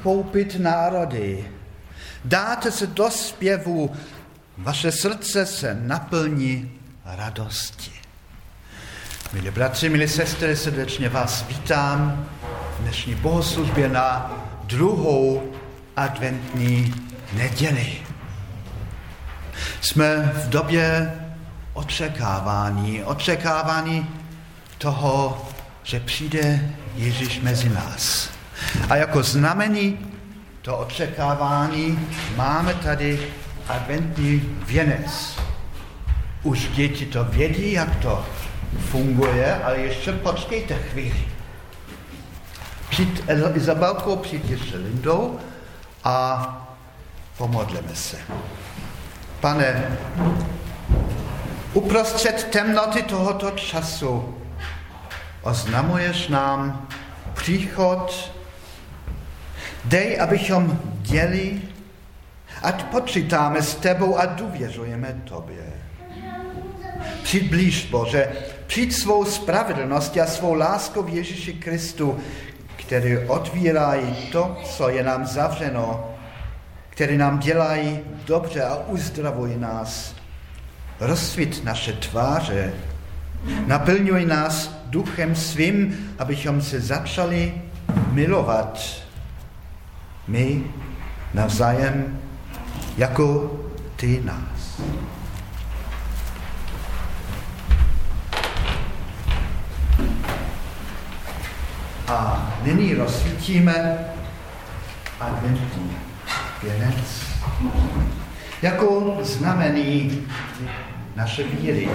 Vykoupit národy. Dáte se do zpěvu, vaše srdce se naplní radosti. Milí bratři, milí sestry, srdečně vás vítám v dnešní bohoslužbě na druhou adventní neděli. Jsme v době očekávání, očekávání toho, že přijde Ježíš mezi nás. A jako znamení to očekávání máme tady adventní věnec. Už děti to vědí, jak to funguje, ale ještě počkejte chvíli. Přijď Izabelkou, přijď ještě Lindou a pomodleme se. Pane, uprostřed temnoty tohoto času oznamuješ nám příchod, dej, abychom děli, ať počítáme s tebou a důvěřujeme tobě. Přijď blíž, Bože, přijď svou spravedlnost a svou láskou v Ježíši Kristu, který otvírají to, co je nám zavřeno, který nám dělají dobře a uzdravují nás. Rozsvít naše tváře, naplňuj nás duchem svým, abychom se začali milovat my navzájem jako ty nás. A nyní rozsvítíme adventní věnec jako znamení naše víry.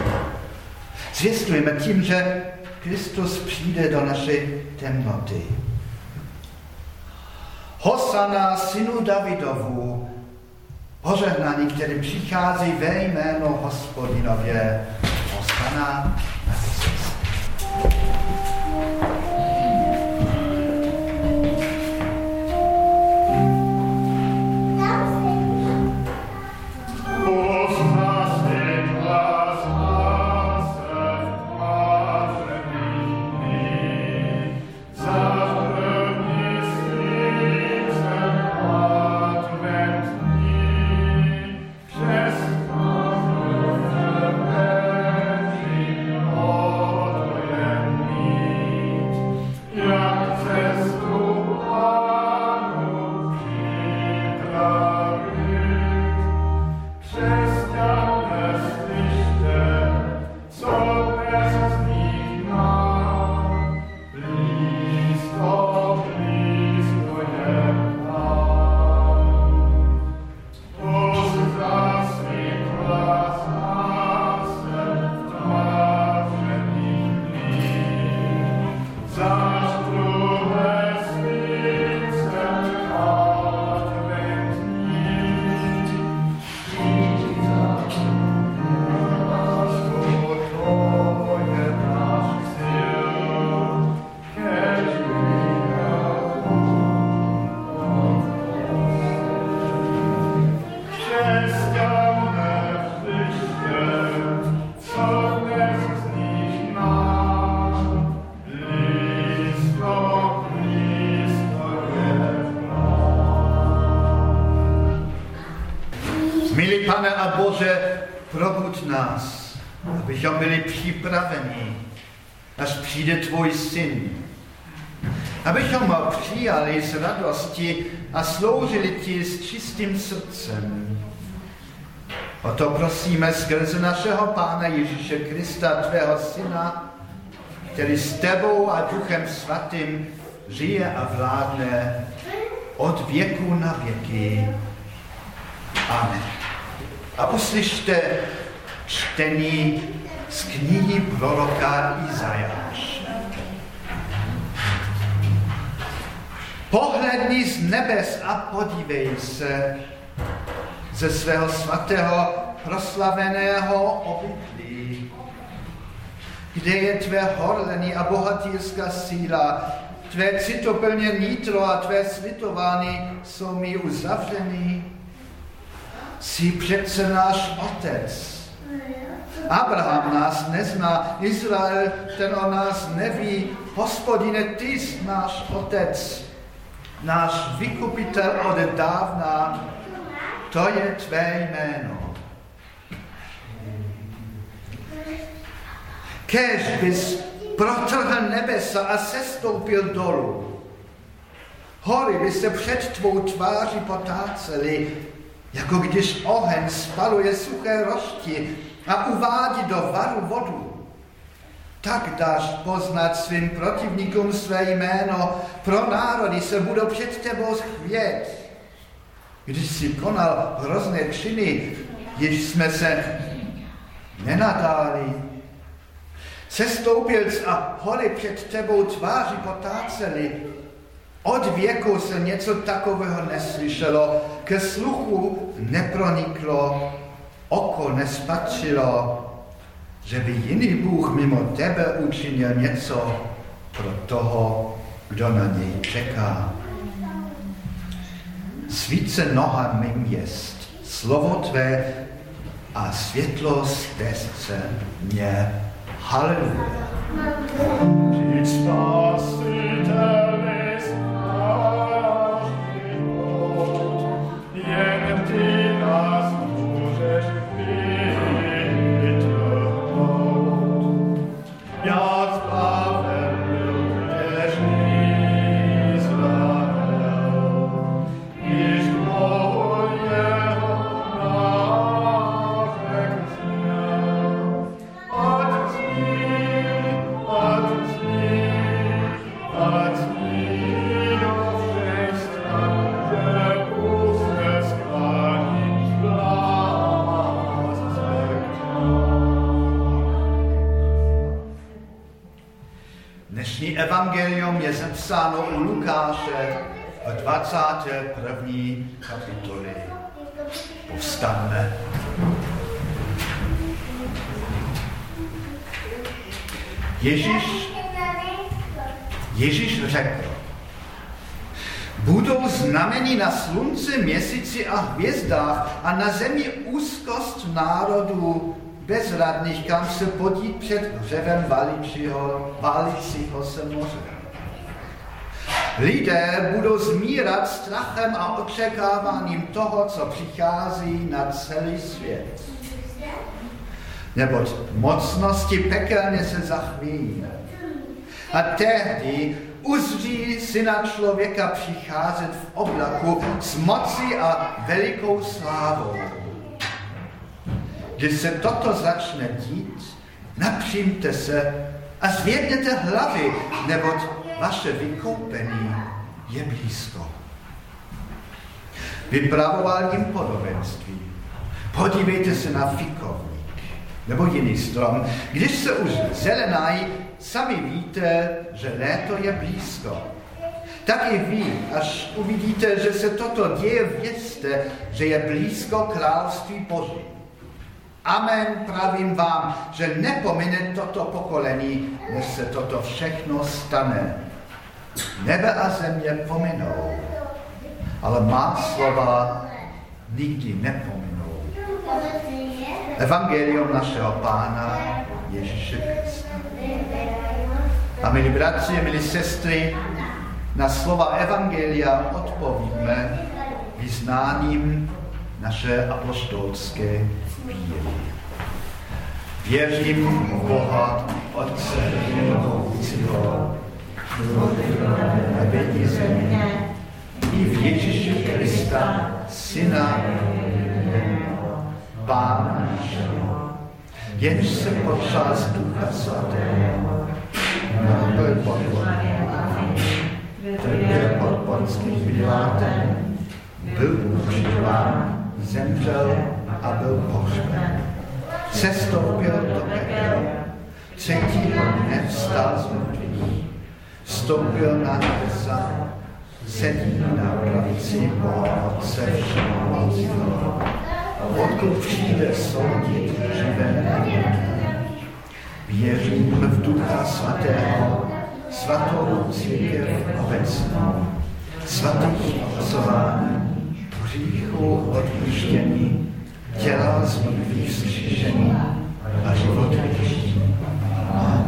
Zvěstujeme tím, že Kristus přijde do naší temnoty. Hosana synu Davidovu, požehnání, který přichází ve jméno hospodinově. Hosana na přijde tvůj syn. Abychom ho přijali s radosti a sloužili ti s čistým srdcem. O to prosíme skrze našeho Pána Ježíše Krista, tvého syna, který s tebou a duchem svatým žije a vládne od věku na věky. Amen. A uslyšte čtení z knihy proroka Izajáš. Pohledni z nebes a podívej se ze svého svatého proslaveného obydlí, kde je tvé horlení a bohatýrská síla, tvé citoplně nitro a tvé slitování jsou mi uzavřený. Jsi přece náš otec, Abraham nás nezná, Izrael, ten o nás neví. Hospodine, ty jsi náš otec. náš vykupitel od dávna, to je tvé jméno. Kež bys protrhl nebesa a sestoupil dolů. Hory by se před tvou tváří potácely, jako když oheň spaluje suché rošti a uvádí do varu vodu. Tak dáš poznat svým protivníkům své jméno, pro národy se budou před tebou schvět. Když jsi konal hrozné činy, již jsme se nenadáli. Sestoupil a hory před tebou tváři potáceli. Od věku se něco takového neslyšelo, ke sluchu neproniklo, oko nespatřilo, že by jiný Bůh mimo tebe učinil něco pro toho, kdo na něj čeká. Svíce noha mým jest, slovo tvé a světlo stezce mě. Halleluja. evangelium 21. kapitoli. Povstanme. Ježíš, Ježíš řekl, budou znamení na slunci, měsíci a hvězdách a na zemi úzkost národů bezradných, kam se podít před hřevem valícího se moře. Lidé budou zmírat strachem a očekáváním toho, co přichází na celý svět. Neboť mocnosti pekelně se zachvíjí. A tehdy uzří syna člověka přicházet v oblaku s mocí a velikou slávou. Když se toto začne dít, napřímte se a zvědněte hlavy, neboť vaše vykoupení je blízko. Vypravoval jim podobenství. Podívejte se na fikovník nebo jiný strom. Když se už zelenají, sami víte, že léto je blízko. Tak i vy, až uvidíte, že se toto děje, vězte, že je blízko království Boží. Amen, pravím vám, že nepomine toto pokolení, než se toto všechno stane. Nebe a země pominou, ale má slova nikdy nepominou. Evangelium našeho Pána Ježíše Krista. A milí bratři, milí sestry, na slova Evangelia odpovíme vyznáním naše apostolské víry. Věřím v Boha, Otce Všemohoucího, nebe i země, i v Ježíši Krista, Syna Pána našeho, jenž se potřál z Ducha Svatého, byl pod trpěl pod Ponským Pilátem, byl ukřižován, zemřel a byl pohřben. Sestoupil do pekel, třetího dne vstal z mrtvých, vstoupil na nebesa, sedí na pravici Boha Otce Všemohoucího, odkud přijde soudit živé a. Věřím v Ducha Svatého, svatou církev obecnou, svatých hlasování, hříchu odpuštění, těla z vzkříšení a život věčný. Amen.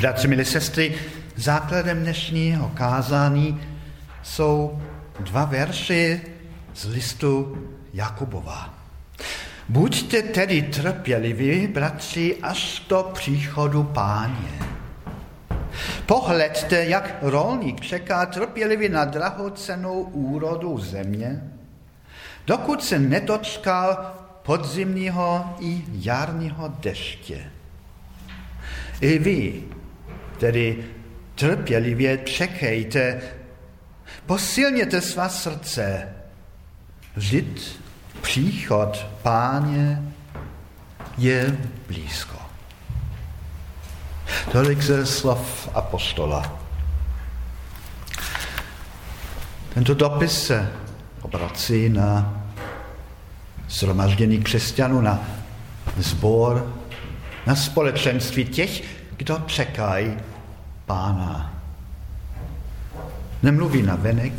Bratři, milí sestry, základem dnešního kázání jsou dva verše z listu Jakubova. Buďte tedy trpěliví, bratři, až do příchodu páně. Pohledte, jak rolník čeká trpělivě na drahocenou úrodu země, dokud se nedočkal podzimního i jarního deště. I vy, tedy trpělivě čekejte, posilněte svá srdce, vždyť příchod páně je blízko. Tolik ze slov apostola. Tento dopis se obrací na zhromaždění křesťanů, na zbor, na společenství těch, kdo čekají pána. Nemluví na venek,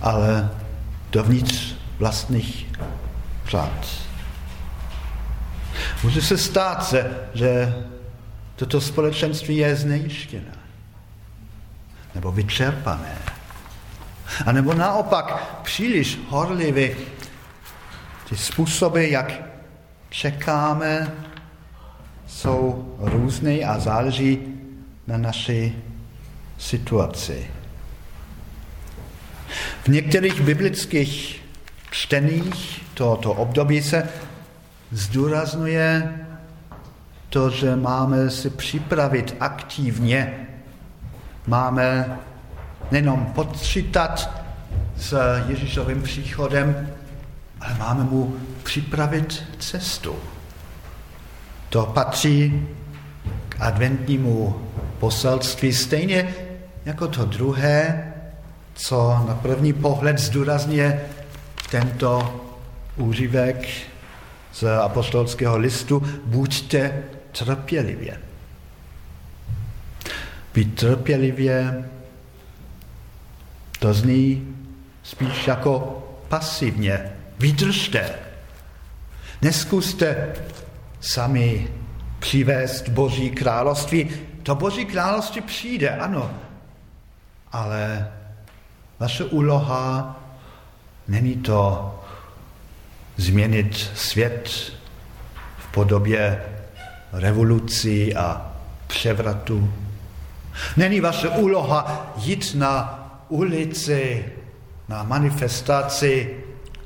ale dovnitř vlastních řád. Může se stát, se, že toto společenství je znejištěné nebo vyčerpané. A nebo naopak příliš horlivý ty způsoby, jak čekáme, jsou různé a záleží na naší situaci. V některých biblických čteních tohoto období se zdůraznuje to, že máme si připravit aktivně, máme nejenom počítat s Ježíšovým příchodem, ale máme mu připravit cestu. To patří k adventnímu poselství stejně jako to druhé, co na první pohled zdůrazně tento úřivek z apostolského listu, buďte trpělivě. Být trpělivě, to zní spíš jako pasivně. Vydržte. Neskuste sami přivést Boží království. To Boží království přijde, ano, ale vaše úloha není to změnit svět v podobě revolucí a převratu. Není vaše úloha jít na ulici, na manifestaci,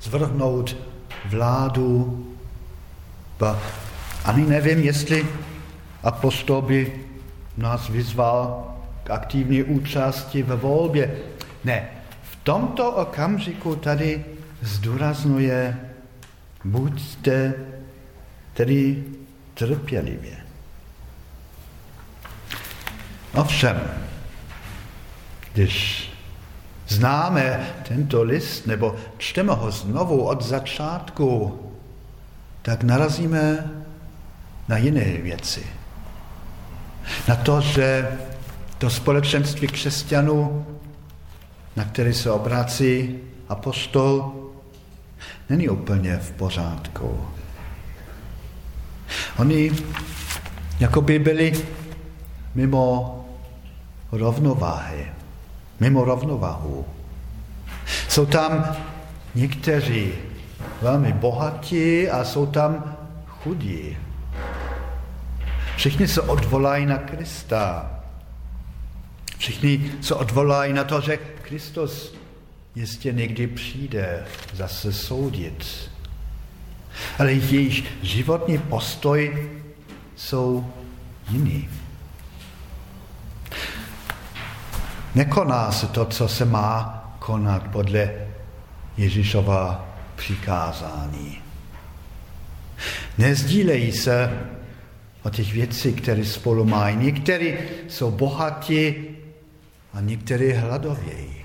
zvrhnout vládu. Ani nevím, jestli apostol by nás vyzval k aktivní účasti ve volbě. Ne, v tomto okamžiku tady zdůraznuje, buďte tedy trpělivě. Ovšem, když známe tento list nebo čteme ho znovu od začátku, tak narazíme na jiné věci. Na to, že to společenství křesťanů, na který se obrací apostol, není úplně v pořádku. Oni jako by byli mimo rovnováhy, mimo rovnováhu. Jsou tam někteří velmi bohatí a jsou tam chudí. Všichni se odvolají na Krista. Všichni se odvolají na to, že Kristus jistě někdy přijde zase soudit. Ale jejich životní postoj jsou jiný. Nekoná se to, co se má konat podle Ježíšova přikázání. Nezdílejí se o těch věcí, které spolu mají. Někteří jsou bohatí a někteří hladovějí.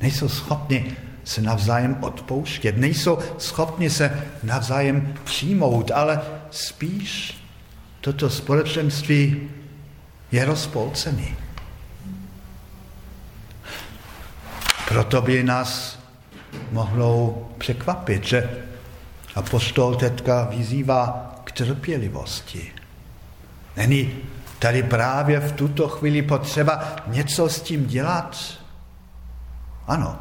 Nejsou schopni se navzájem odpouštět, nejsou schopni se navzájem přijmout, ale spíš toto společenství je rozpolcený. Proto by nás mohlo překvapit, že apostol teďka vyzývá trpělivosti. Není tady právě v tuto chvíli potřeba něco s tím dělat? Ano,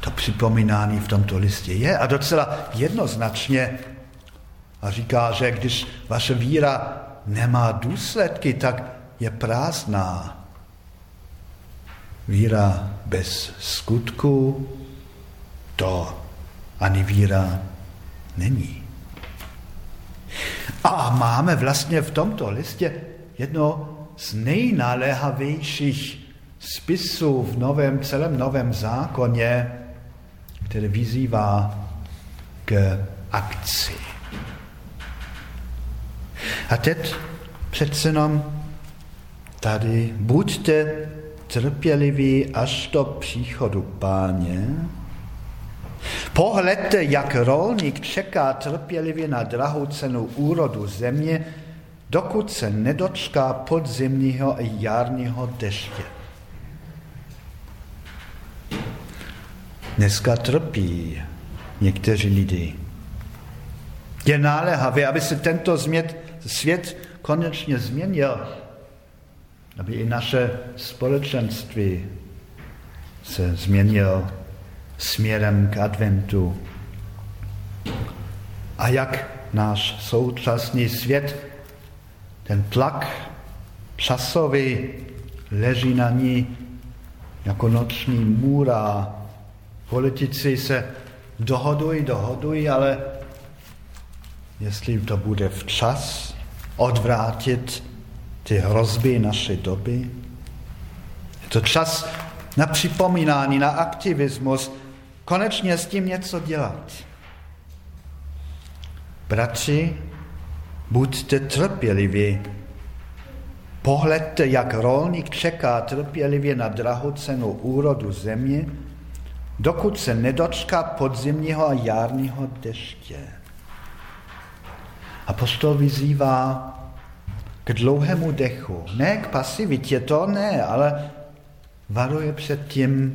to připomínání v tomto listě je a docela jednoznačně a říká, že když vaše víra nemá důsledky, tak je prázdná. Víra bez skutku, to ani víra není. A máme vlastně v tomto listě jedno z nejnaléhavějších spisů v novém, celém novém zákoně, který vyzývá k akci. A teď přece jenom tady buďte trpěliví až do příchodu páně. Pohledte, jak rolník čeká trpělivě na drahou cenu úrodu země, dokud se nedočká podzimního a jarního deště. Dneska trpí někteří lidi. Je náléhavé, aby se tento změt, svět konečně změnil, aby i naše společenství se změnil směrem k adventu. A jak náš současný svět, ten tlak časový leží na ní jako noční můra. Politici se dohodují, dohodují, ale jestli to bude včas odvrátit ty hrozby naší doby, je to čas na připomínání, na aktivismus, konečně s tím něco dělat. Bratři, buďte trpěliví. Pohledte, jak rolník čeká trpělivě na drahocenu úrodu země, dokud se nedočká podzimního a jarního deště. Apostol vyzývá k dlouhému dechu, ne k pasivitě, to ne, ale varuje před tím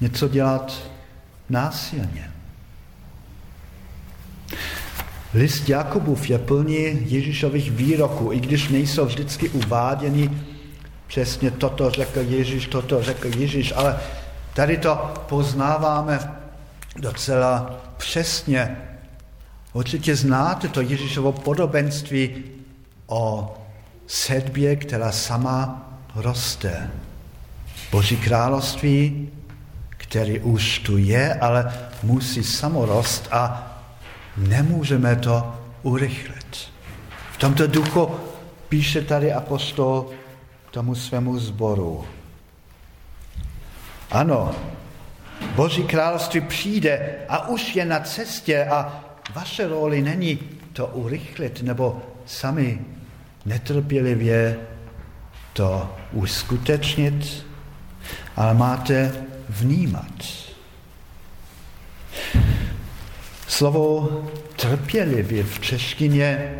něco dělat násilně. List Jakubův je plný Ježíšových výroků, i když nejsou vždycky uváděni přesně toto řekl Ježíš, toto řekl Ježíš, ale tady to poznáváme docela přesně. Určitě znáte to Ježíšovo podobenství o sedbě, která sama roste. Boží království, který už tu je, ale musí samorost a nemůžeme to urychlit. V tomto duchu píše tady apostol tomu svému zboru. Ano, Boží království přijde a už je na cestě a vaše roli není to urychlit nebo sami netrpělivě to uskutečnit, ale máte vnímat. Slovo trpělivě v češtině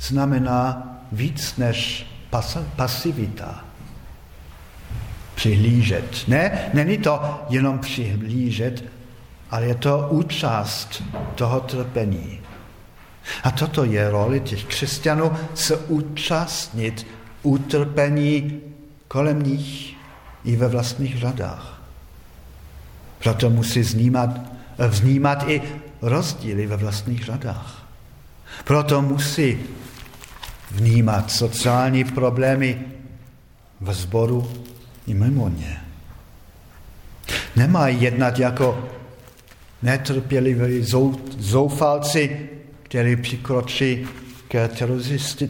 znamená víc než pas, pasivita. Přihlížet. Ne, není to jenom přihlížet, ale je to účast toho trpení. A toto je roli těch křesťanů se účastnit utrpení kolem nich i ve vlastních řadách. Proto musí znímat, vnímat i rozdíly ve vlastních řadách. Proto musí vnímat sociální problémy v sboru i mimo ně. Nemají jednat jako netrpěliví zoufalci, kteří přikročí k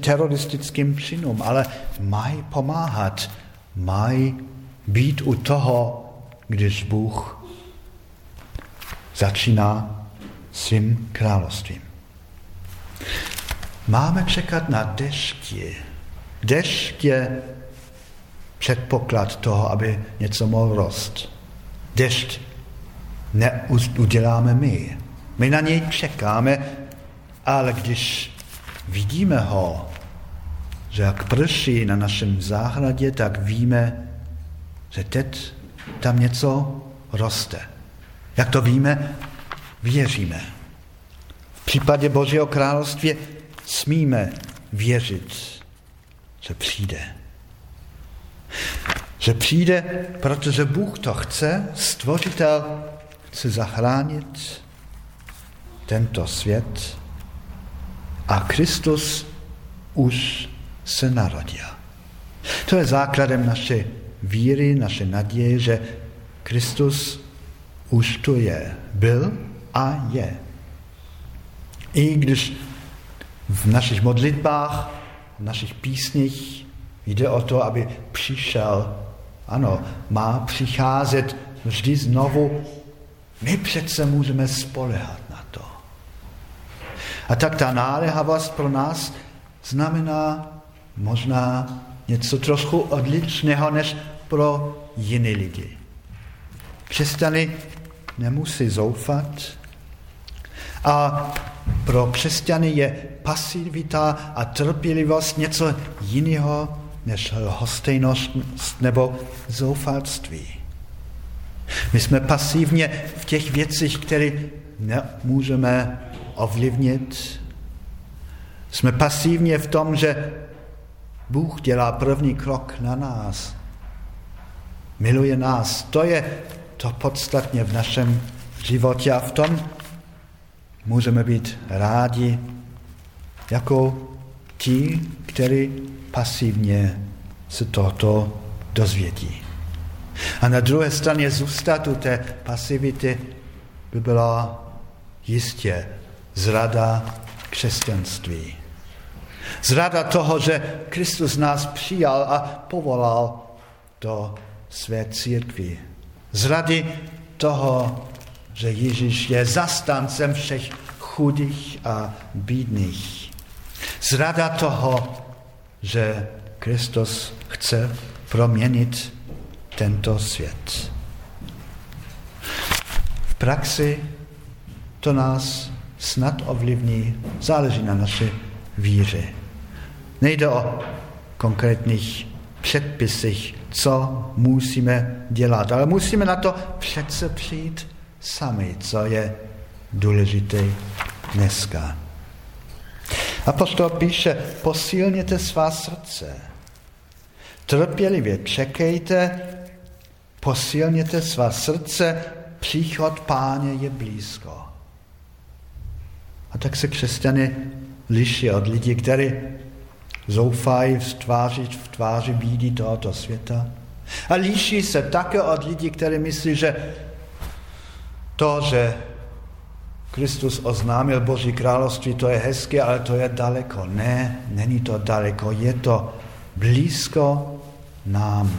teroristickým činům, ale mají pomáhat, mají být u toho, když Bůh začíná svým královstvím. Máme čekat na deště. Dešť je předpoklad toho, aby něco mohlo rost. Dešť neuděláme my. My na něj čekáme, ale když vidíme ho, že jak prší na našem zahradě, tak víme, že teď tam něco roste. Jak to víme? Věříme. V případě Božího království smíme věřit. že přijde. Že přijde, protože Bůh to chce, stvořitel chce zachránit tento svět a Kristus už se narodil. To je základem naše víry, naše naděje, že Kristus už tu je, byl a je. I když v našich modlitbách, v našich písních jde o to, aby přišel, ano, má přicházet vždy znovu, my přece můžeme spolehat na to. A tak ta náléhavost pro nás znamená možná něco trošku odlišného než pro jiné lidi. Křesťany nemusí zoufat a pro křesťany je pasivita a trpělivost něco jiného než hostejnost nebo zoufalství. My jsme pasivně v těch věcech, které nemůžeme ovlivnit. Jsme pasivně v tom, že Bůh dělá první krok na nás. Miluje nás. To je to podstatně v našem životě a v tom můžeme být rádi jako ti, kteří pasivně se toto dozvědí. A na druhé straně zůstat u té pasivity by byla jistě zrada křesťanství. Zrada toho, že Kristus nás přijal a povolal do své církvy. Zrady toho, že Ježíš je zastancem všech chudých a bídných. Zrada toho, že Kristus chce proměnit tento svět. V praxi to nás snad ovlivní, záleží na naší víře. Nejde o konkrétních předpisech, co musíme dělat, ale musíme na to přece přijít sami, co je důležité dneska. Apostol píše, posilněte svá srdce. Trpělivě čekejte, posilněte svá srdce, příchod páně je blízko. A tak se křesťany liší od lidí, kteří zoufají v tváři, v tváři bídy tohoto světa. A liší se také od lidí, kteří myslí, že to, že Kristus oznámil Boží království, to je hezké, ale to je daleko. Ne, není to daleko, je to blízko nám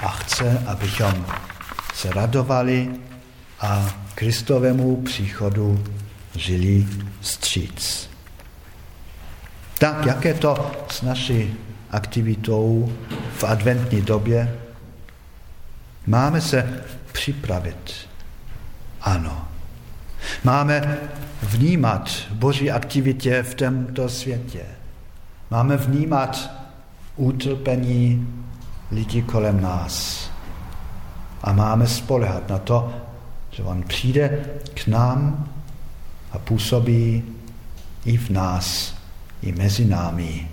a chce, abychom se radovali a Kristovému příchodu žili stříc. Tak, jak je to s naší aktivitou v adventní době? Máme se připravit. Ano. Máme vnímat Boží aktivitě v tomto světě. Máme vnímat utrpení lidí kolem nás. A máme spolehat na to, že on přijde k nám a působí i v nás, i mezi námi,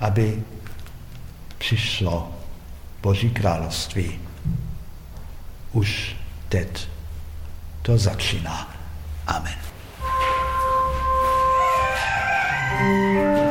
aby přišlo Boží království. Už teď to začíná. Amen. Bratři, milí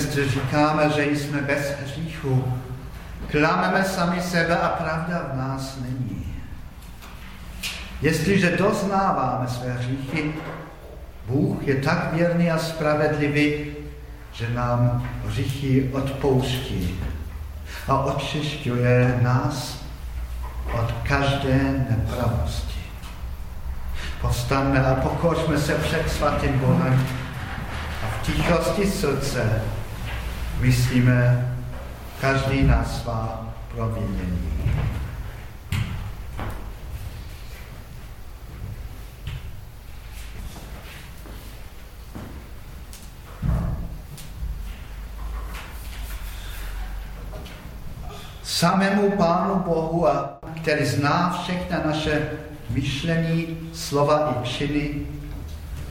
sestry, říkáme, že jsme bez hříchu. Klameme sami sebe a pravda v nás není. Jestliže doznáváme své hříchy, Bůh je tak věrný a spravedlivý, že nám hříchy odpouští a očišťuje nás od každé nepravosti. Povstaňme a pokořme se před svatým Bohem a v tichosti srdce myslíme každý na svá provinění. samému Pánu Bohu, a který zná všechna naše myšlení, slova i činy,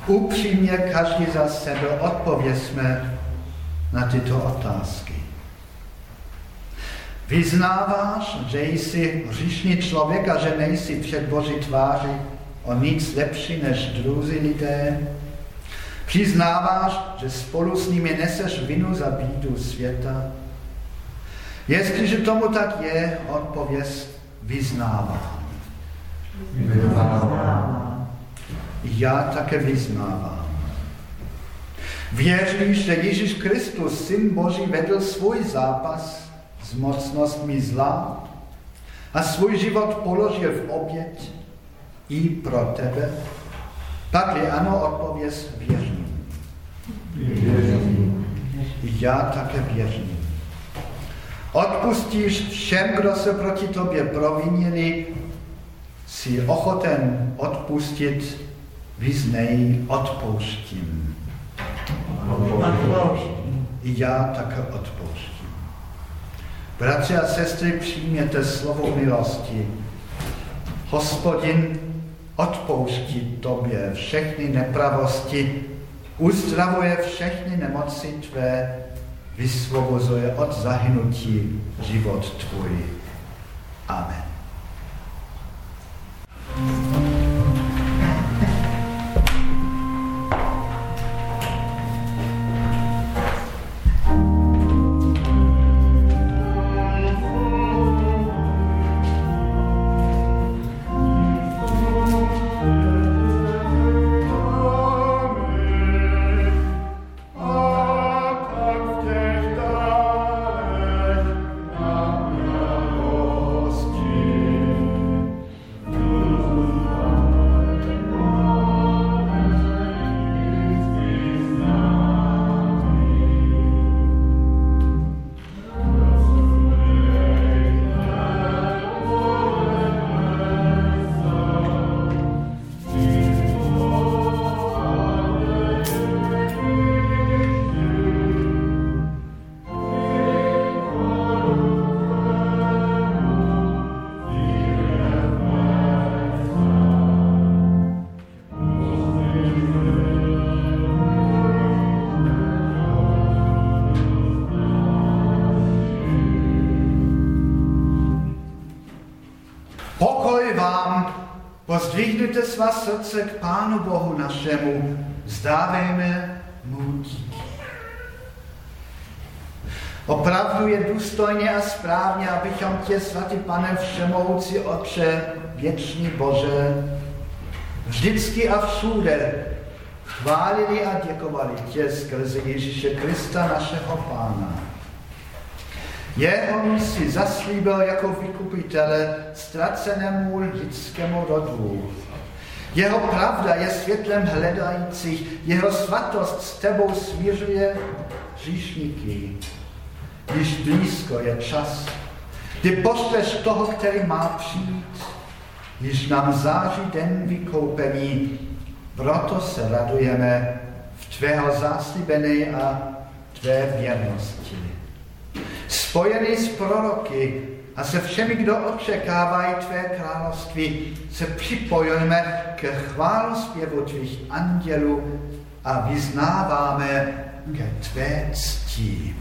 upřímně každý za sebe odpověsme na tyto otázky. Vyznáváš, že jsi hříšný člověk a že nejsi před Boží tváři o nic lepší než druzí lidé? Přiznáváš, že spolu s nimi neseš vinu za bídu světa? Jestliže tomu tak je, odpověz vyznávám. Vyznávám. Já také vyznávám. Věříš, že Ježíš Kristus, Syn Boží, vedl svůj zápas s mocnostmi zla a svůj život položil v oběť i pro tebe? Pak je ano, odpověz věřím. Věřím. Já také věřím. Odpustíš všem, kdo se proti tobě provinili, jsi ochoten odpustit, vyznej, odpouštím. I já také odpouštím. Bratři a sestry, přijměte slovo milosti. Hospodin odpouští tobě všechny nepravosti, uzdravuje všechny nemoci tvé, vysvobozuje od zahynutí život tvůj. Amen. Pozdvihněte svá srdce k Pánu Bohu našemu, zdávejme mu díky. Opravdu je důstojně a správně, abychom tě, svatý pane všemohoucí Otče, věčný Bože, vždycky a všude chválili a děkovali tě skrze Ježíše Krista, našeho Pána on si zaslíbil jako vykupitele ztracenému lidskému rodu. Jeho pravda je světlem hledajících, jeho svatost s tebou smířuje říšníky. Když blízko je čas, kdy pošleš toho, který má přijít, když nám září den vykoupení, proto se radujeme v tvého záslíbené a tvé věrnosti. Spojený s proroky a se všemi, kdo očekávají tvé království, se připojujeme k chválospěvu tvých andělů a vyznáváme ke tvé cti.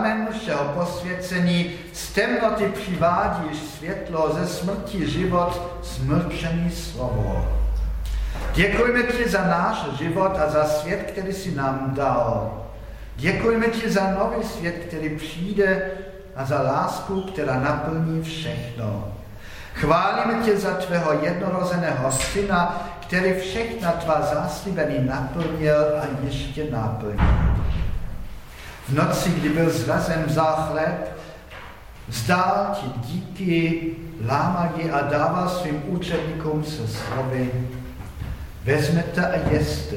Jsi pramen všeho posvěcení, z temnoty přivádíš světlo, ze smrti život, smrčený slovo. Děkujeme ti za náš život a za svět, který si nám dal. Děkujeme ti za nový svět, který přijde a za lásku, která naplní všechno. Chválíme tě za tvého jednorozeného syna, který všechna tvá záslibení naplnil a ještě naplní. V noci, kdy byl zrazen za chleb, vzdál ti díky, lámadí a dával svým učedníkům se slovy, vezmete a jeste.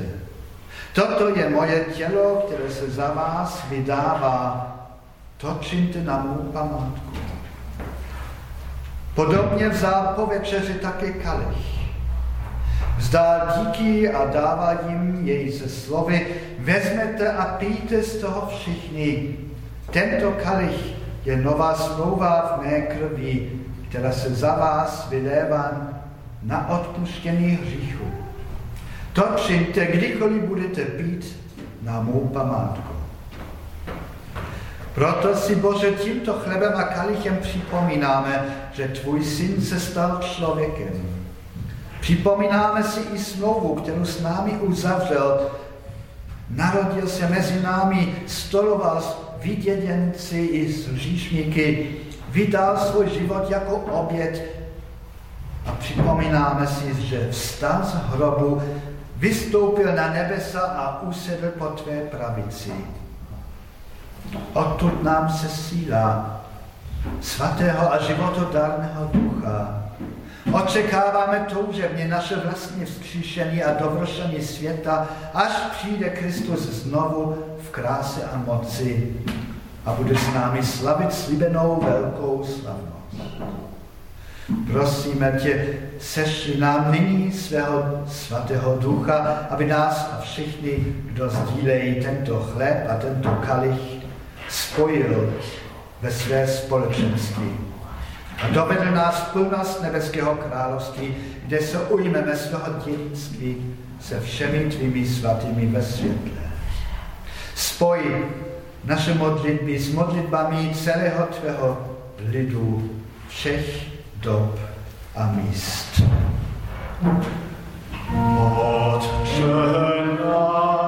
Toto je moje tělo, které se za vás vydává. To čiňte na mou památku. Podobně vzal po večeři také kalich. Vzdál díky a dává jim jej se slovy, vezmete a pijte z toho všichni. Tento kalich je nová smlouva v mé krvi, která se za vás vylévá na odpuštění hříchu. To čiňte, kdykoliv budete pít na mou památku. Proto si, Bože, tímto chlebem a kalichem připomínáme, že tvůj syn se stal člověkem. Připomínáme si i smlouvu, kterou s námi uzavřel. Narodil se mezi námi, stoloval s vyděděnci i s říšníky, vydal svůj život jako oběd a připomínáme si, že vstal z hrobu, vystoupil na nebesa a usedl po tvé pravici. Odtud nám se síla svatého a životodárného ducha. Očekáváme toužebně naše vlastní vzkříšení a dovršení světa, až přijde Kristus znovu v kráse a moci a bude s námi slavit slibenou velkou slavnost. Prosíme tě, sešli nám nyní svého svatého ducha, aby nás a všichni, kdo sdílejí tento chléb a tento kalich, spojil ve své společenství a dovedl nás plnost nebeského království, kde se ujmeme svého dědictví se všemi tvými svatými ve světle. Spoj naše modlitby s modlitbami celého tvého lidu všech dob a míst. Otče náš,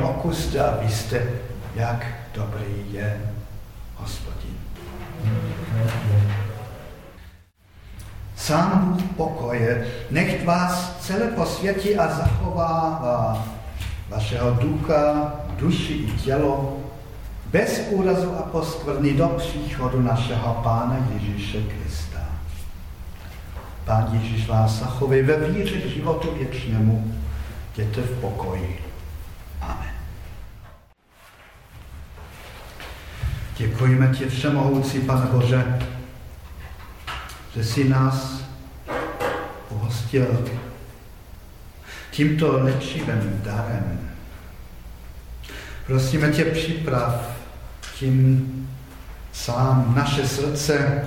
okuste a víte, jak dobrý je hospodin. Sám Bůh pokoje, nech vás celé posvětí a zachovává vašeho ducha, duši i tělo, bez úrazu a poskvrny do příchodu našeho Pána Ježíše Krista. Pán Ježíš vás zachovej ve víře k životu věčnému, jděte v pokoji. Děkujeme ti, Všemohoucí Pane Bože, že jsi nás pohostil tímto léčivým darem. Prosíme tě, připrav tím sám naše srdce,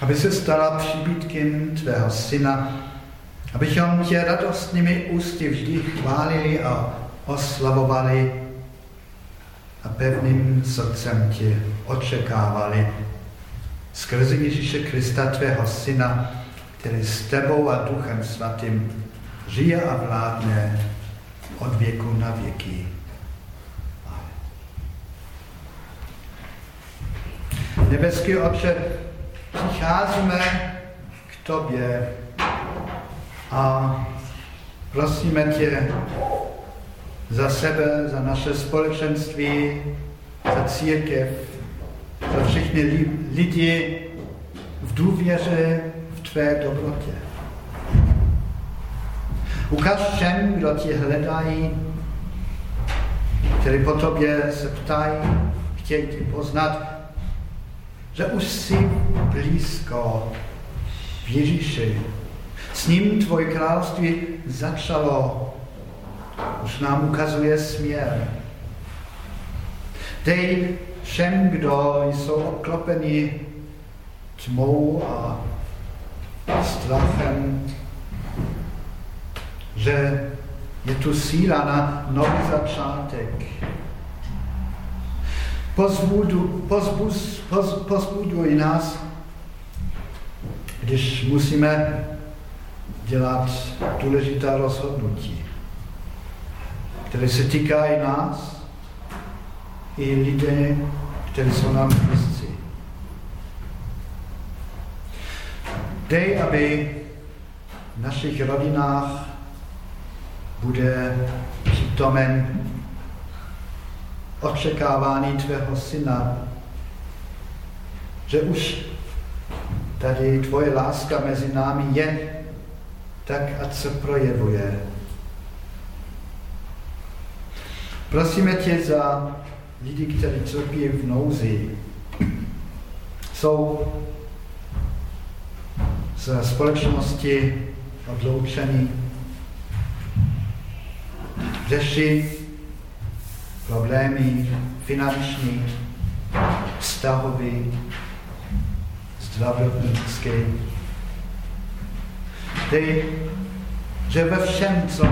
aby se stala příbytkem tvého syna, abychom tě radostnými ústy vždy chválili a oslavovali a pevným srdcem tě očekávali skrze Ježíše Krista, tvého syna, který s tebou a duchem svatým žije a vládne od věku na věky. Nebeský Otče, přicházíme k Tobě a prosíme Tě za sebe, za naše společenství, za církev, za všechny lidi v důvěře v Tvé dobrotě. Ukaž všem, kdo Tě hledají, kteří po Tobě se ptají, chtějí Tě poznat, že už jsi blízko v Ježíši. S ním tvoje království začalo. Už nám ukazuje směr. Dej všem, kdo jsou obklopeni tmou a strachem, že je tu síla na nový začátek pozbudu, pozbuz, poz, pozbuduj nás, když musíme dělat důležitá rozhodnutí, které se týkají nás i lidé, kteří jsou nám blízcí. Dej, aby v našich rodinách bude přítomen očekávání tvého syna, že už tady tvoje láska mezi námi je, tak ať se projevuje. Prosíme tě za lidi, kteří trpí v nouzi. Jsou ze společnosti odloučení, řeší problémy finanční, vztahové, zdravotnické. Ty, že ve všem, co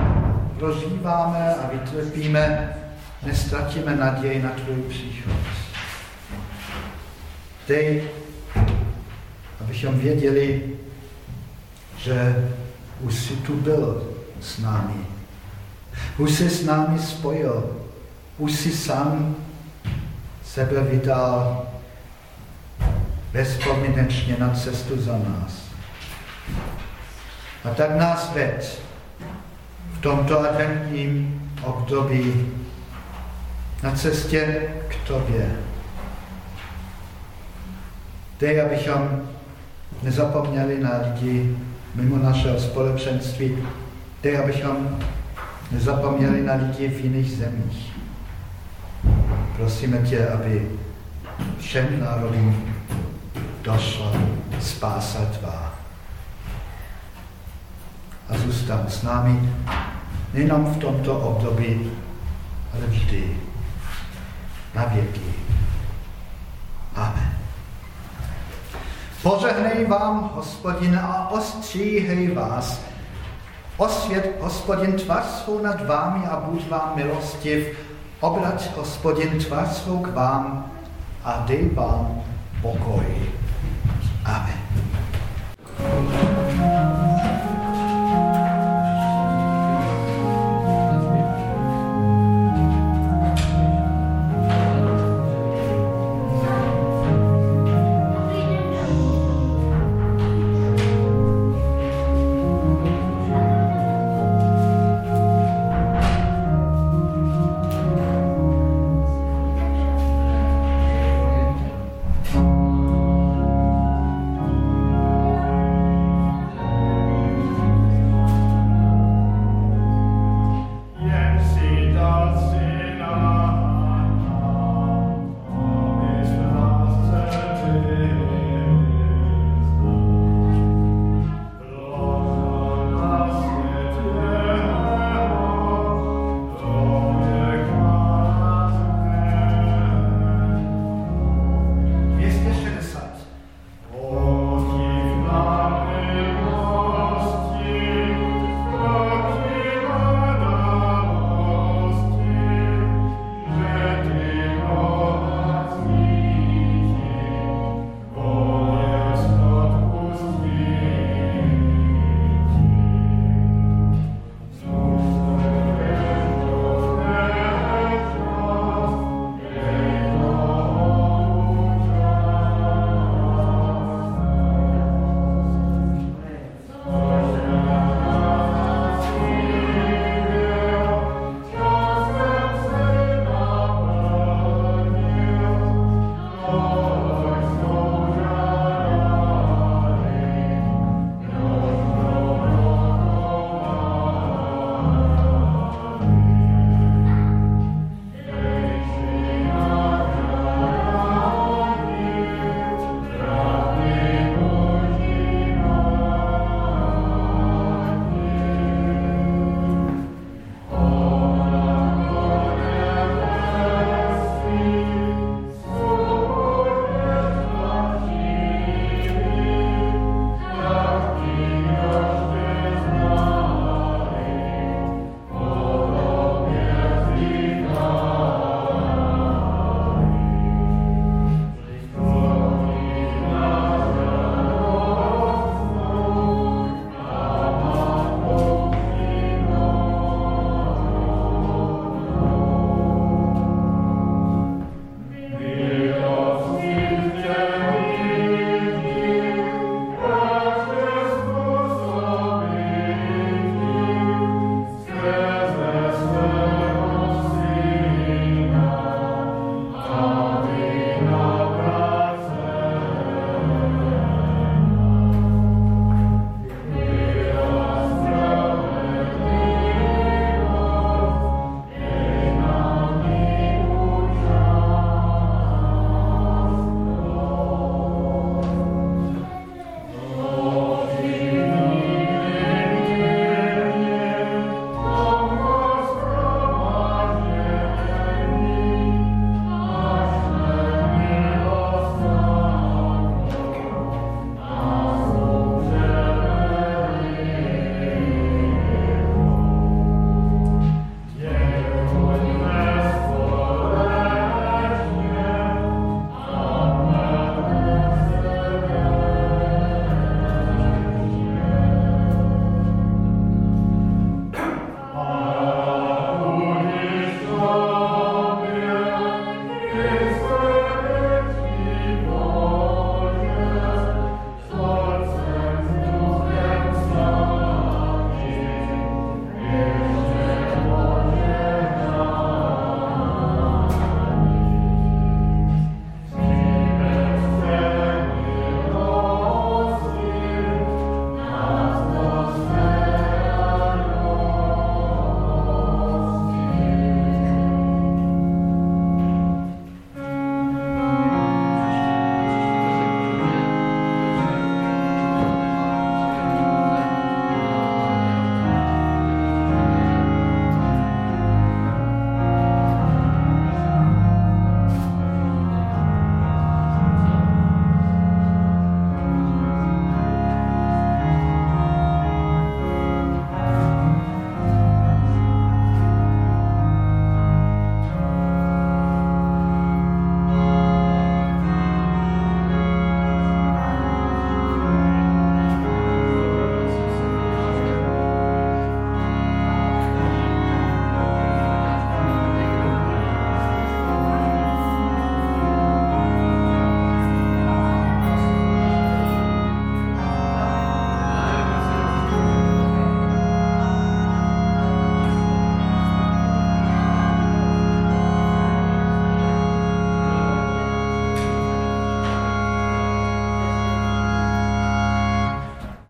prožíváme a vytrpíme, nestratíme naději na tvůj příchod. Dej, abychom věděli, že už jsi tu byl s námi. Už jsi s námi spojil už si sám sebe vydal bezpomínečně na cestu za nás. A tak nás ved v tomto adventním období na cestě k Tobě. Dej, abychom nezapomněli na lidi mimo našeho společenství. Dej, abychom nezapomněli na lidi v jiných zemích. Prosíme tě, aby všem národům došla spása tvá. A zůstal s námi nejenom v tomto období, ale vždy, na věky. Amen. Požehnej vám, hospodin, a ostříhej vás. Osvět, hospodin, tvář svou nad vámi a buď vám milostiv, obrať hospodin tvář svou k vám a dej vám pokoj. Amen.